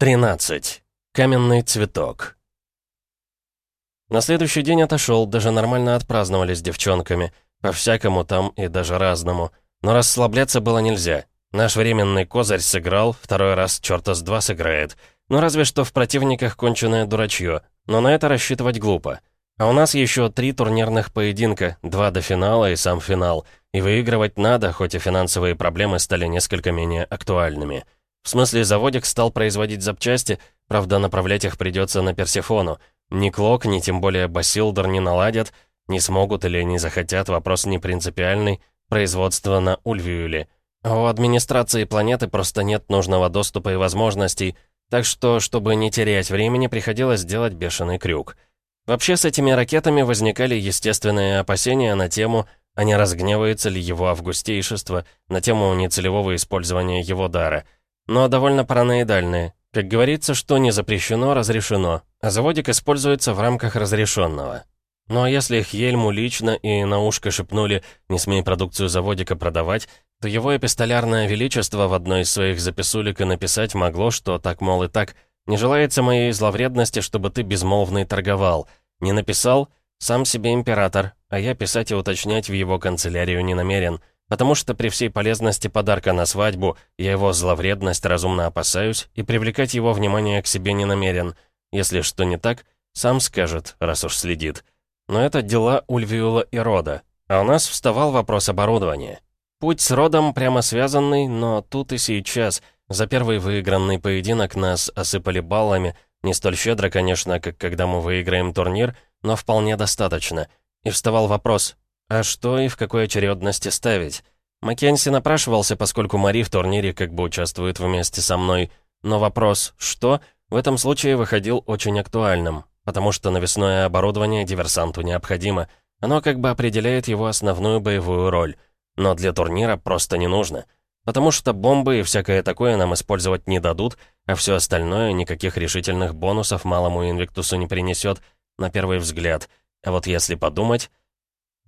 13. Каменный цветок. На следующий день отошел, даже нормально отпраздновали с девчонками. По-всякому там и даже разному. Но расслабляться было нельзя. Наш временный козырь сыграл, второй раз черта с два сыграет. Ну разве что в противниках конченое дурачье. Но на это рассчитывать глупо. А у нас еще три турнирных поединка, два до финала и сам финал. И выигрывать надо, хоть и финансовые проблемы стали несколько менее актуальными. В смысле, заводик стал производить запчасти, правда, направлять их придется на Персифону. Ни Клок, ни тем более Басилдер не наладят, не смогут или не захотят, вопрос не принципиальный, производство на Ульвиюле. А у администрации планеты просто нет нужного доступа и возможностей, так что, чтобы не терять времени, приходилось делать бешеный крюк. Вообще, с этими ракетами возникали естественные опасения на тему, а не разгневается ли его августейшество, на тему нецелевого использования его дара — но довольно параноидальные. Как говорится, что не запрещено, разрешено, а заводик используется в рамках разрешенного. Ну а если Хельму лично и на ушко шепнули «не смей продукцию заводика продавать», то его эпистолярное величество в одной из своих записулек и написать могло, что так, мол, и так, не желается моей зловредности, чтобы ты безмолвный торговал. Не написал? Сам себе император, а я писать и уточнять в его канцелярию не намерен. Потому что при всей полезности подарка на свадьбу я его зловредность разумно опасаюсь и привлекать его внимание к себе не намерен. Если что не так, сам скажет, раз уж следит. Но это дела Ульвиула и Рода. А у нас вставал вопрос оборудования. Путь с Родом прямо связанный, но тут и сейчас. За первый выигранный поединок нас осыпали баллами. Не столь щедро, конечно, как когда мы выиграем турнир, но вполне достаточно. И вставал вопрос, а что и в какой очередности ставить? Маккенси напрашивался, поскольку Мари в турнире как бы участвует вместе со мной. Но вопрос «что?» в этом случае выходил очень актуальным, потому что навесное оборудование диверсанту необходимо. Оно как бы определяет его основную боевую роль. Но для турнира просто не нужно. Потому что бомбы и всякое такое нам использовать не дадут, а все остальное никаких решительных бонусов малому Инвиктусу не принесет, на первый взгляд. А вот если подумать,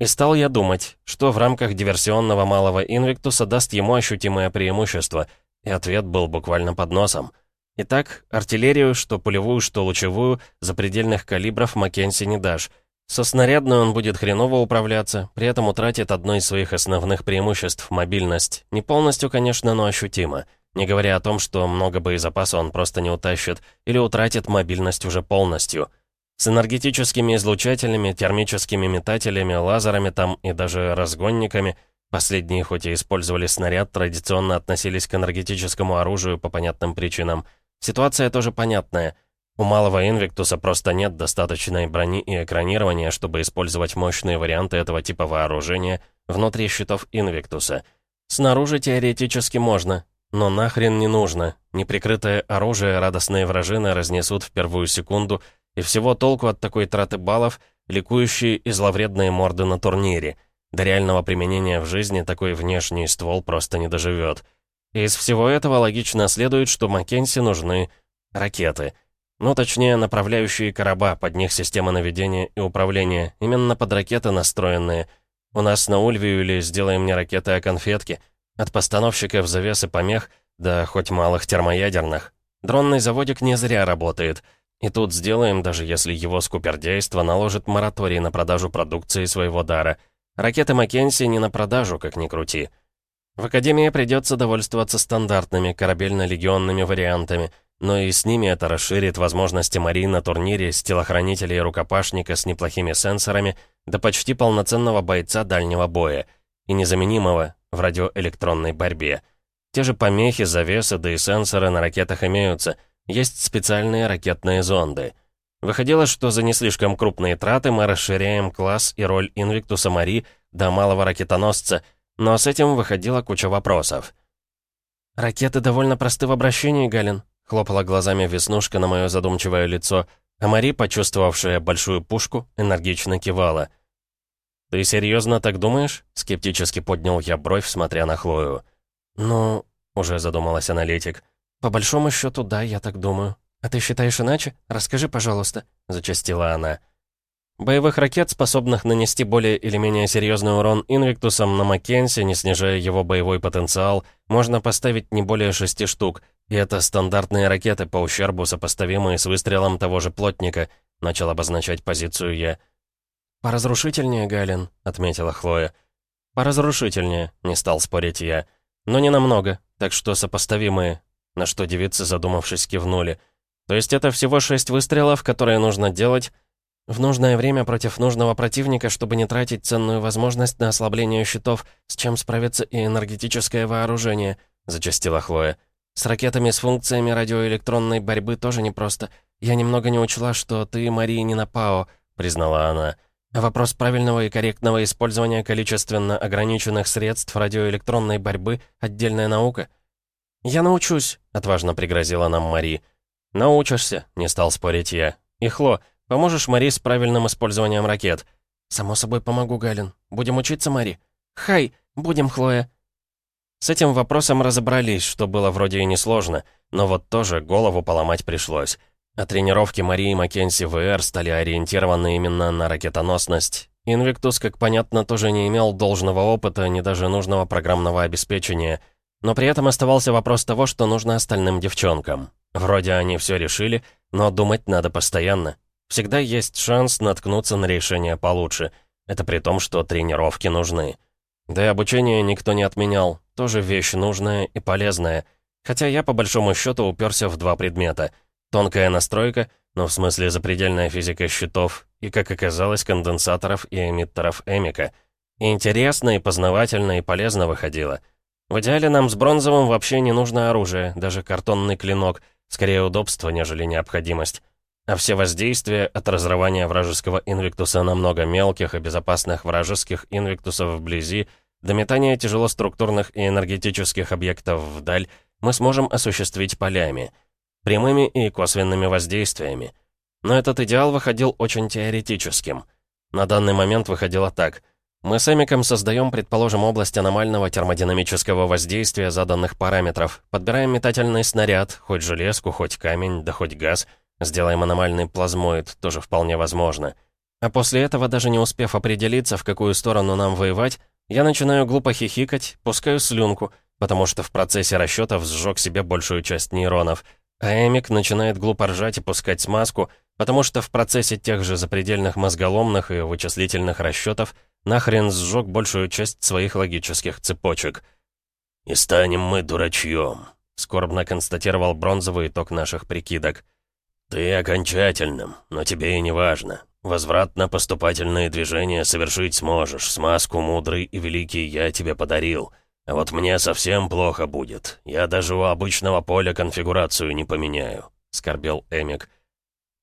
и стал я думать, что в рамках диверсионного малого инвиктуса даст ему ощутимое преимущество, и ответ был буквально под носом. Итак, артиллерию, что пулевую, что лучевую, запредельных калибров Маккенси не дашь. Со снарядной он будет хреново управляться, при этом утратит одно из своих основных преимуществ — мобильность. Не полностью, конечно, но ощутимо. Не говоря о том, что много боезапаса он просто не утащит, или утратит мобильность уже полностью — с энергетическими излучателями, термическими метателями, лазерами там и даже разгонниками. Последние, хоть и использовали снаряд, традиционно относились к энергетическому оружию по понятным причинам. Ситуация тоже понятная. У малого Инвиктуса просто нет достаточной брони и экранирования, чтобы использовать мощные варианты этого типа вооружения внутри щитов Инвиктуса. Снаружи теоретически можно, но нахрен не нужно. Неприкрытое оружие радостные вражины разнесут в первую секунду — и всего толку от такой траты баллов — ликующие и зловредные морды на турнире. До реального применения в жизни такой внешний ствол просто не доживет. из всего этого логично следует, что Маккенси нужны ракеты. Ну, точнее, направляющие короба, под них система наведения и управления, именно под ракеты настроенные. У нас на Ульвиюле сделаем не ракеты, а конфетки. От постановщиков завесы помех, да хоть малых термоядерных. Дронный заводик не зря работает — и тут сделаем, даже если его скупердейство наложит мораторий на продажу продукции своего дара. Ракеты Маккенси не на продажу, как ни крути. В Академии придется довольствоваться стандартными корабельно-легионными вариантами, но и с ними это расширит возможности Мари на турнире с телохранителей и рукопашника с неплохими сенсорами до почти полноценного бойца дальнего боя и незаменимого в радиоэлектронной борьбе. Те же помехи, завесы, да и сенсоры на ракетах имеются — есть специальные ракетные зонды. Выходило, что за не слишком крупные траты мы расширяем класс и роль Инвиктуса Мари до малого ракетоносца, но с этим выходила куча вопросов. «Ракеты довольно просты в обращении, Галин», — хлопала глазами Веснушка на мое задумчивое лицо, а Мари, почувствовавшая большую пушку, энергично кивала. «Ты серьезно так думаешь?» — скептически поднял я бровь, смотря на Хлою. «Ну...» — уже задумалась аналитик. «По большому счету, да, я так думаю. А ты считаешь иначе? Расскажи, пожалуйста», — зачастила она. Боевых ракет, способных нанести более или менее серьезный урон Инвиктусом на Маккенсе, не снижая его боевой потенциал, можно поставить не более шести штук, И это стандартные ракеты по ущербу, сопоставимые с выстрелом того же плотника, начал обозначать позицию я. «Поразрушительнее, Галин», — отметила Хлоя. «Поразрушительнее», — не стал спорить я. «Но не намного, так что сопоставимые». На что девицы, задумавшись, кивнули. «То есть это всего шесть выстрелов, которые нужно делать в нужное время против нужного противника, чтобы не тратить ценную возможность на ослабление щитов, с чем справится и энергетическое вооружение», — зачастила Хлоя. «С ракетами с функциями радиоэлектронной борьбы тоже непросто. Я немного не учла, что ты, Мария, не на ПАО», — признала она. Вопрос правильного и корректного использования количественно ограниченных средств радиоэлектронной борьбы — отдельная наука. «Я научусь», — отважно пригрозила нам Мари. «Научишься», — не стал спорить я. «И Хло, поможешь Мари с правильным использованием ракет?» «Само собой помогу, Галин. Будем учиться, Мари?» «Хай, будем, Хлоя». С этим вопросом разобрались, что было вроде и несложно, но вот тоже голову поломать пришлось. А тренировки Марии Маккенси ВР стали ориентированы именно на ракетоносность. Инвиктус, как понятно, тоже не имел должного опыта, ни даже нужного программного обеспечения. Но при этом оставался вопрос того, что нужно остальным девчонкам. Вроде они все решили, но думать надо постоянно. Всегда есть шанс наткнуться на решение получше. Это при том, что тренировки нужны. Да и обучение никто не отменял. Тоже вещь нужная и полезная. Хотя я, по большому счету, уперся в два предмета — Тонкая настройка, ну в смысле запредельная физика щитов, и, как оказалось, конденсаторов и эмиттеров Эмика. И интересно, и познавательно, и полезно выходило. В идеале нам с бронзовым вообще не нужно оружие, даже картонный клинок, скорее удобство, нежели необходимость. А все воздействия от разрывания вражеского инвиктуса на много мелких и безопасных вражеских инвиктусов вблизи до метания тяжелоструктурных и энергетических объектов вдаль мы сможем осуществить полями — прямыми и косвенными воздействиями. Но этот идеал выходил очень теоретическим. На данный момент выходило так. Мы с Эмиком создаем, предположим, область аномального термодинамического воздействия заданных параметров, подбираем метательный снаряд, хоть железку, хоть камень, да хоть газ, сделаем аномальный плазмоид, тоже вполне возможно. А после этого, даже не успев определиться, в какую сторону нам воевать, я начинаю глупо хихикать, пускаю слюнку, потому что в процессе расчетов сжег себе большую часть нейронов — а Эмик начинает глупо ржать и пускать смазку, потому что в процессе тех же запредельных мозголомных и вычислительных расчетов нахрен сжег большую часть своих логических цепочек. «И станем мы дурачьем», — скорбно констатировал бронзовый итог наших прикидок. «Ты окончательным, но тебе и не важно. Возвратно-поступательные движения совершить сможешь, смазку мудрый и великий я тебе подарил». А вот мне совсем плохо будет. Я даже у обычного поля конфигурацию не поменяю», — скорбел Эмик.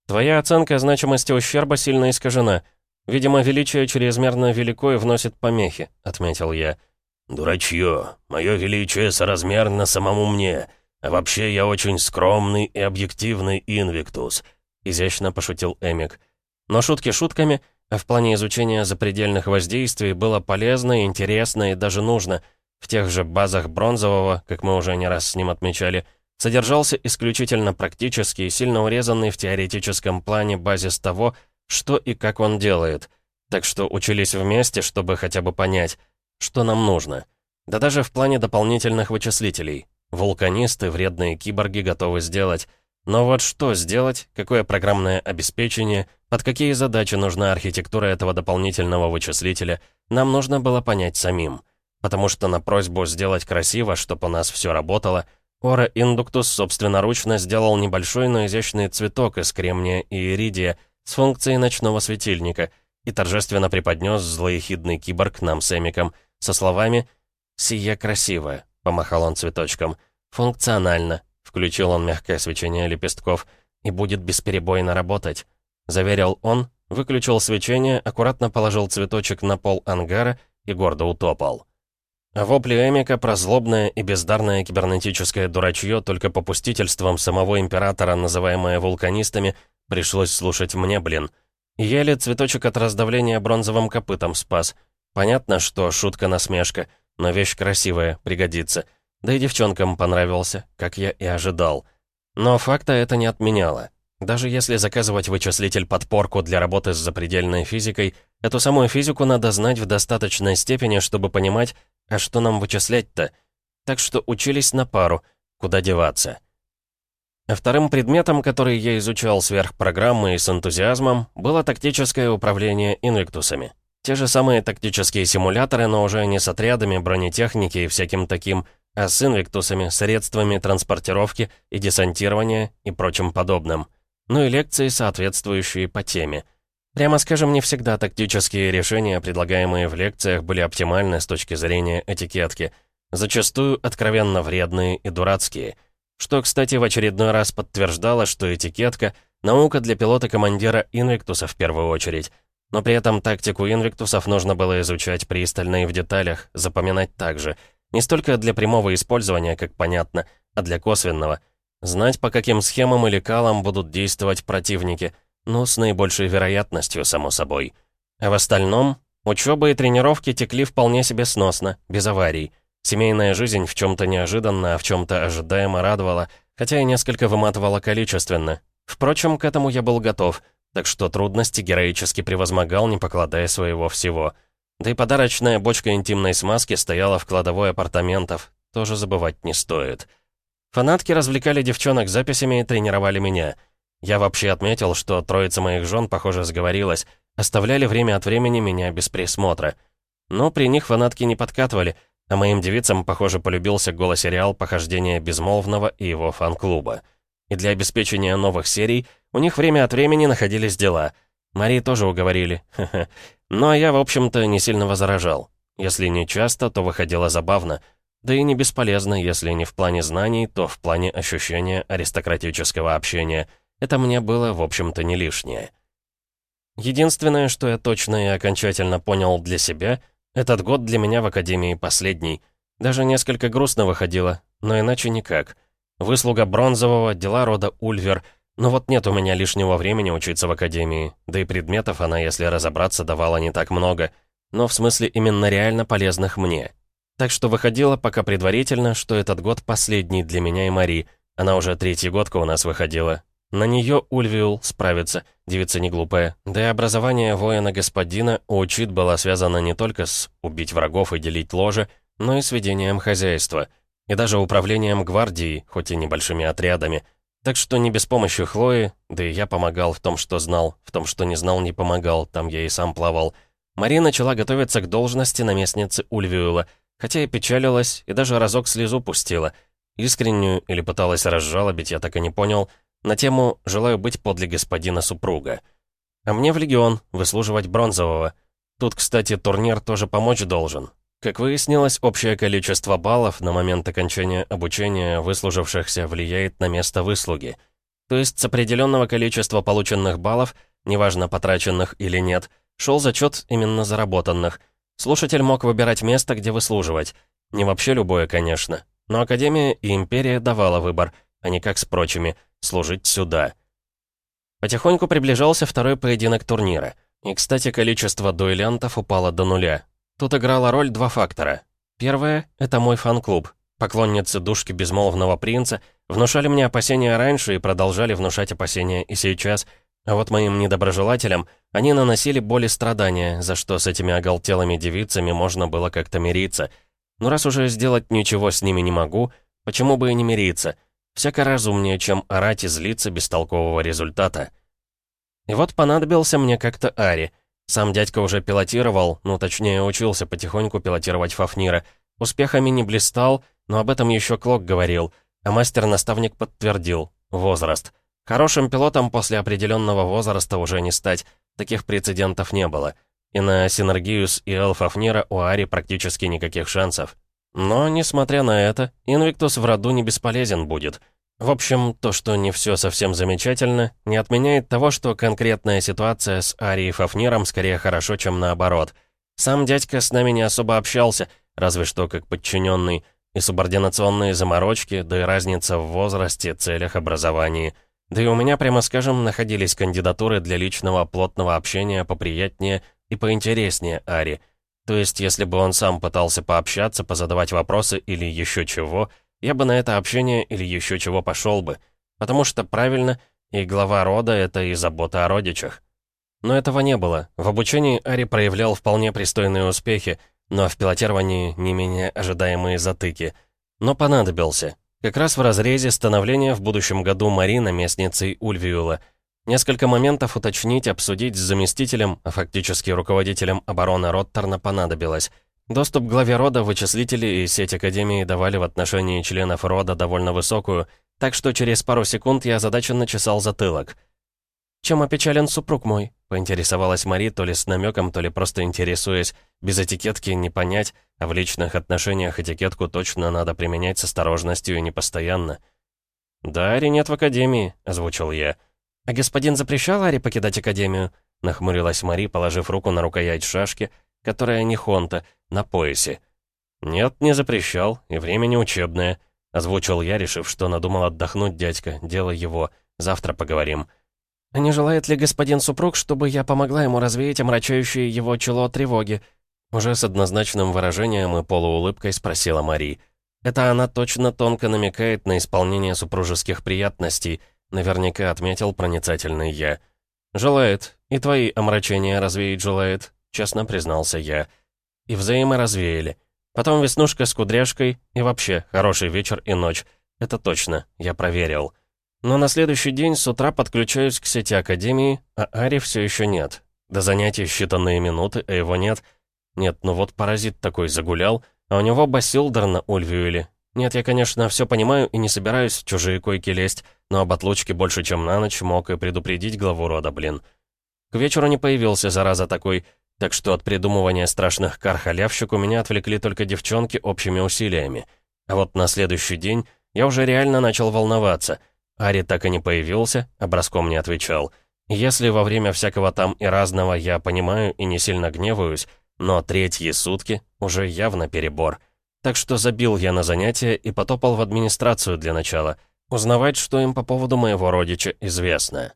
«Твоя оценка значимости ущерба сильно искажена. Видимо, величие чрезмерно велико и вносит помехи», — отметил я. «Дурачье. Мое величие соразмерно самому мне. А вообще я очень скромный и объективный инвиктус», — изящно пошутил Эмик. Но шутки шутками, а в плане изучения запредельных воздействий было полезно, интересно и даже нужно — в тех же базах Бронзового, как мы уже не раз с ним отмечали, содержался исключительно практический, сильно урезанный в теоретическом плане базис того, что и как он делает. Так что учились вместе, чтобы хотя бы понять, что нам нужно. Да даже в плане дополнительных вычислителей. Вулканисты, вредные киборги готовы сделать. Но вот что сделать, какое программное обеспечение, под какие задачи нужна архитектура этого дополнительного вычислителя, нам нужно было понять самим потому что на просьбу сделать красиво, чтобы у нас все работало, Ора Индуктус собственноручно сделал небольшой, но изящный цветок из кремния и иридия с функцией ночного светильника и торжественно преподнес злоехидный киборг нам с Эмиком со словами «Сия красивая», — помахал он цветочком, «функционально», — включил он мягкое свечение лепестков, «и будет бесперебойно работать», — заверил он, выключил свечение, аккуратно положил цветочек на пол ангара и гордо утопал. А вопли Эмика про злобное и бездарное кибернетическое дурачье только попустительством самого императора, называемое вулканистами, пришлось слушать мне, блин. Еле цветочек от раздавления бронзовым копытом спас. Понятно, что шутка-насмешка, но вещь красивая, пригодится. Да и девчонкам понравился, как я и ожидал. Но факта это не отменяло. Даже если заказывать вычислитель-подпорку для работы с запредельной физикой, эту самую физику надо знать в достаточной степени, чтобы понимать, а что нам вычислять-то? Так что учились на пару. Куда деваться? Вторым предметом, который я изучал сверх программы и с энтузиазмом, было тактическое управление инвиктусами. Те же самые тактические симуляторы, но уже не с отрядами бронетехники и всяким таким, а с инвиктусами, средствами транспортировки и десантирования и прочим подобным. Ну и лекции, соответствующие по теме. Прямо скажем, не всегда тактические решения, предлагаемые в лекциях, были оптимальны с точки зрения этикетки. Зачастую откровенно вредные и дурацкие – что, кстати, в очередной раз подтверждало, что этикетка — наука для пилота-командира Инвиктуса в первую очередь. Но при этом тактику Инвиктусов нужно было изучать пристально и в деталях, запоминать также. Не столько для прямого использования, как понятно, а для косвенного. Знать, по каким схемам или калам будут действовать противники. Ну, с наибольшей вероятностью, само собой. А в остальном, учеба и тренировки текли вполне себе сносно, без аварий. Семейная жизнь в чем-то неожиданно, а в чем-то ожидаемо радовала, хотя и несколько выматывала количественно. Впрочем, к этому я был готов, так что трудности героически превозмогал, не покладая своего всего. Да и подарочная бочка интимной смазки стояла в кладовой апартаментов, тоже забывать не стоит. Фанатки развлекали девчонок записями и тренировали меня. Я вообще отметил, что троица моих жен, похоже, сговорилась, оставляли время от времени меня без присмотра. Но при них фанатки не подкатывали — а моим девицам, похоже, полюбился голосериал «Похождение Безмолвного» и его фан-клуба. И для обеспечения новых серий у них время от времени находились дела. Марии тоже уговорили. Ну а я, в общем-то, не сильно возражал. Если не часто, то выходило забавно. Да и не бесполезно, если не в плане знаний, то в плане ощущения аристократического общения. Это мне было, в общем-то, не лишнее. Единственное, что я точно и окончательно понял для себя — этот год для меня в Академии последний. Даже несколько грустно выходило, но иначе никак. Выслуга Бронзового, дела рода Ульвер. Но вот нет у меня лишнего времени учиться в Академии. Да и предметов она, если разобраться, давала не так много. Но в смысле именно реально полезных мне. Так что выходило пока предварительно, что этот год последний для меня и Мари. Она уже третий годка у нас выходила. На нее Ульвиул справится, девица не глупая. Да и образование воина-господина у Учит было связано не только с убить врагов и делить ложе, но и с ведением хозяйства. И даже управлением гвардией, хоть и небольшими отрядами. Так что не без помощи Хлои, да и я помогал в том, что знал, в том, что не знал, не помогал, там я и сам плавал. Мария начала готовиться к должности наместницы Ульвиула, хотя и печалилась, и даже разок слезу пустила. Искреннюю или пыталась разжалобить, я так и не понял — на тему «Желаю быть подле господина супруга». А мне в Легион, выслуживать бронзового. Тут, кстати, турнир тоже помочь должен. Как выяснилось, общее количество баллов на момент окончания обучения выслужившихся влияет на место выслуги. То есть с определенного количества полученных баллов, неважно потраченных или нет, шел зачет именно заработанных. Слушатель мог выбирать место, где выслуживать. Не вообще любое, конечно. Но Академия и Империя давала выбор, а не как с прочими – служить сюда. Потихоньку приближался второй поединок турнира. И, кстати, количество дуэлянтов упало до нуля. Тут играла роль два фактора. Первое — это мой фан-клуб. Поклонницы душки безмолвного принца внушали мне опасения раньше и продолжали внушать опасения и сейчас, а вот моим недоброжелателям они наносили боль и страдания, за что с этими оголтелыми девицами можно было как-то мириться. Но раз уже сделать ничего с ними не могу, почему бы и не мириться — Всяко разумнее, чем орать и злиться без толкового результата. И вот понадобился мне как-то Ари. Сам дядька уже пилотировал, ну точнее учился потихоньку пилотировать Фафнира. Успехами не блистал, но об этом еще Клок говорил, а мастер-наставник подтвердил. Возраст. Хорошим пилотом после определенного возраста уже не стать, таких прецедентов не было. И на Синергиус и Эл Фафнира у Ари практически никаких шансов. Но, несмотря на это, Инвиктус в роду не бесполезен будет. В общем, то, что не все совсем замечательно, не отменяет того, что конкретная ситуация с Арией Фафниром скорее хорошо, чем наоборот. Сам дядька с нами не особо общался, разве что как подчиненный, и субординационные заморочки, да и разница в возрасте, целях, образовании. Да и у меня, прямо скажем, находились кандидатуры для личного плотного общения поприятнее и поинтереснее Ари — то есть, если бы он сам пытался пообщаться, позадавать вопросы или еще чего, я бы на это общение или еще чего пошел бы. Потому что правильно, и глава рода — это и забота о родичах. Но этого не было. В обучении Ари проявлял вполне пристойные успехи, но в пилотировании не менее ожидаемые затыки. Но понадобился. Как раз в разрезе становления в будущем году Марина местницей Ульвиула. Несколько моментов уточнить, обсудить с заместителем, а фактически руководителем обороны Роттерна понадобилось. Доступ к главе рода вычислители и сеть Академии давали в отношении членов рода довольно высокую, так что через пару секунд я озадаченно чесал затылок. «Чем опечален супруг мой?» — поинтересовалась Мари, то ли с намеком, то ли просто интересуясь. Без этикетки не понять, а в личных отношениях этикетку точно надо применять с осторожностью и непостоянно. «Да, Ари нет в Академии», — озвучил я. «А господин запрещал Ари покидать Академию?» — нахмурилась Мари, положив руку на рукоять шашки, которая не хонта, на поясе. «Нет, не запрещал, и время не учебное», — озвучил я, решив, что надумал отдохнуть дядька, дело его, завтра поговорим. «А не желает ли господин супруг, чтобы я помогла ему развеять омрачающие его чело тревоги?» Уже с однозначным выражением и полуулыбкой спросила Мари. Это она точно тонко намекает на исполнение супружеских приятностей, наверняка отметил проницательный я. «Желает. И твои омрачения развеять желает», — честно признался я. И взаиморазвеяли. Потом веснушка с кудряшкой, и вообще, хороший вечер и ночь. Это точно, я проверил. Но на следующий день с утра подключаюсь к сети Академии, а Ари все еще нет. До занятий считанные минуты, а его нет — нет, ну вот паразит такой загулял, а у него Басилдер на Ульвюэле. Нет, я, конечно, все понимаю и не собираюсь в чужие койки лезть, но об отлучке больше, чем на ночь, мог и предупредить главу рода, блин. К вечеру не появился, зараза такой, так что от придумывания страшных кар у меня отвлекли только девчонки общими усилиями. А вот на следующий день я уже реально начал волноваться. Ари так и не появился, образком не отвечал. Если во время всякого там и разного я понимаю и не сильно гневаюсь, но третьи сутки уже явно перебор. Так что забил я на занятия и потопал в администрацию для начала, узнавать, что им по поводу моего родича известно.